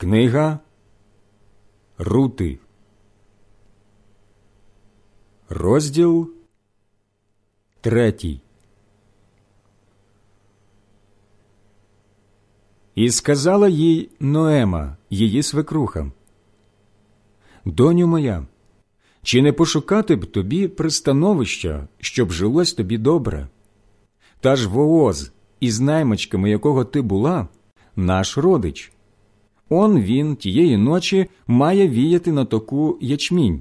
Книга Рути, розділ третій. І сказала їй Ноема, її свекруха, Доню моя, чи не пошукати б тобі пристановища, щоб жилось тобі добре? Та ж вооз, із наймичками якого ти була, наш родич. Он він тієї ночі має віяти на току ячмінь.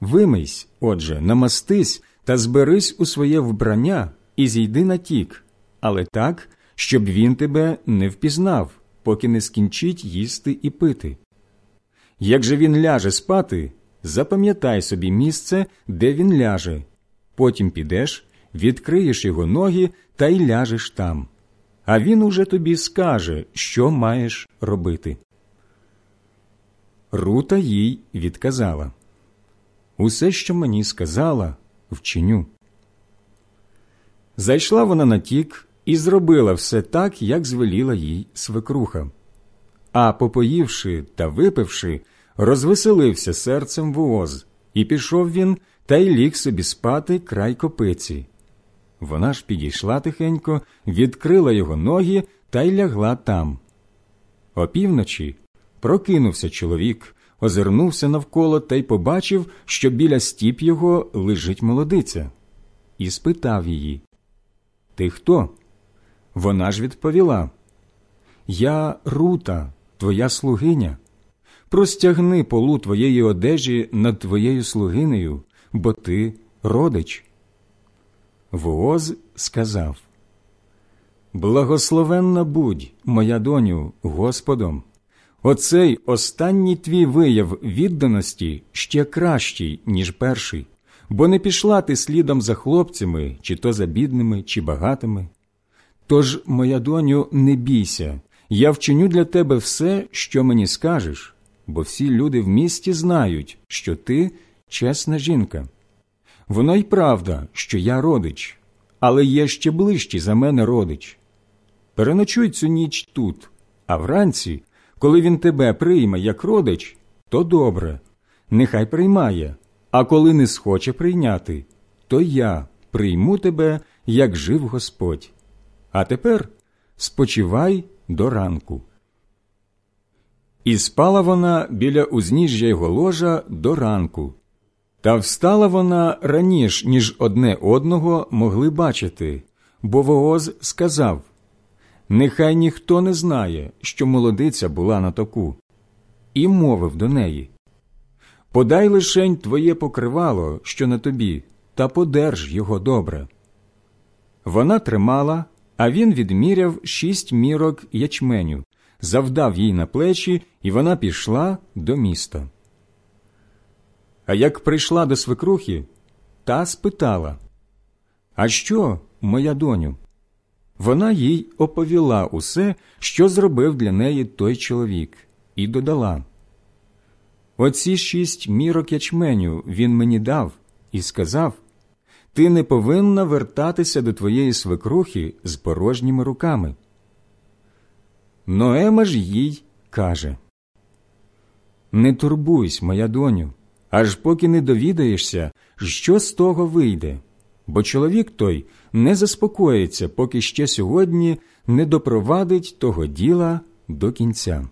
Вимийсь, отже, намастись та зберись у своє вбрання і зійди на тік, але так, щоб він тебе не впізнав, поки не скінчить їсти і пити. Як же він ляже спати, запам'ятай собі місце, де він ляже, потім підеш, відкриєш його ноги та й ляжеш там а він уже тобі скаже, що маєш робити. Рута їй відказала Усе, що мені сказала, вчиню. Зайшла вона на тік і зробила все так, як звеліла їй свекруха. А попоївши та випивши, розвеселився серцем вооз, і пішов він та й ліг собі спати край копиці. Вона ж підійшла тихенько, відкрила його ноги та й лягла там. Опівночі прокинувся чоловік, озирнувся навколо та й побачив, що біля стіп його лежить молодиця, і спитав її Ти хто? Вона ж відповіла Я Рута, твоя слугиня. Простягни полу твоєї одежі над твоєю слугинею, бо ти родич. Вооз сказав Благословенна будь, моя доню, Господом. Оцей останній твій вияв відданості ще кращий, ніж перший, бо не пішла ти слідом за хлопцями, чи то за бідними, чи багатими. Тож, моя доню, не бійся, я вчиню для тебе все, що мені скажеш, бо всі люди в місті знають, що ти чесна жінка. Воно й правда, що я родич, але є ще ближчий за мене родич. Переночуй цю ніч тут, а вранці, коли він тебе прийме як родич, то добре, нехай приймає, а коли не схоче прийняти, то я прийму тебе, як жив Господь. А тепер спочивай до ранку. І спала вона біля узніжжя його ложа до ранку. Та встала вона раніше, ніж одне одного могли бачити, бо Вооз сказав Нехай ніхто не знає, що молодиця була на току, і мовив до неї Подай лишень твоє покривало, що на тобі, та подерж його добре. Вона тримала, а він відміряв шість мірок ячменю, завдав їй на плечі, і вона пішла до міста. А як прийшла до свекрухи, та спитала А що, моя доню? Вона їй оповіла усе, що зробив для неї той чоловік, і додала Оці шість мірок ячменю він мені дав і сказав Ти не повинна вертатися до твоєї свекрухи з порожніми руками. Ноема ж їй каже Не турбуйся, моя доню аж поки не довідаєшся, що з того вийде, бо чоловік той не заспокоїться, поки ще сьогодні не допровадить того діла до кінця.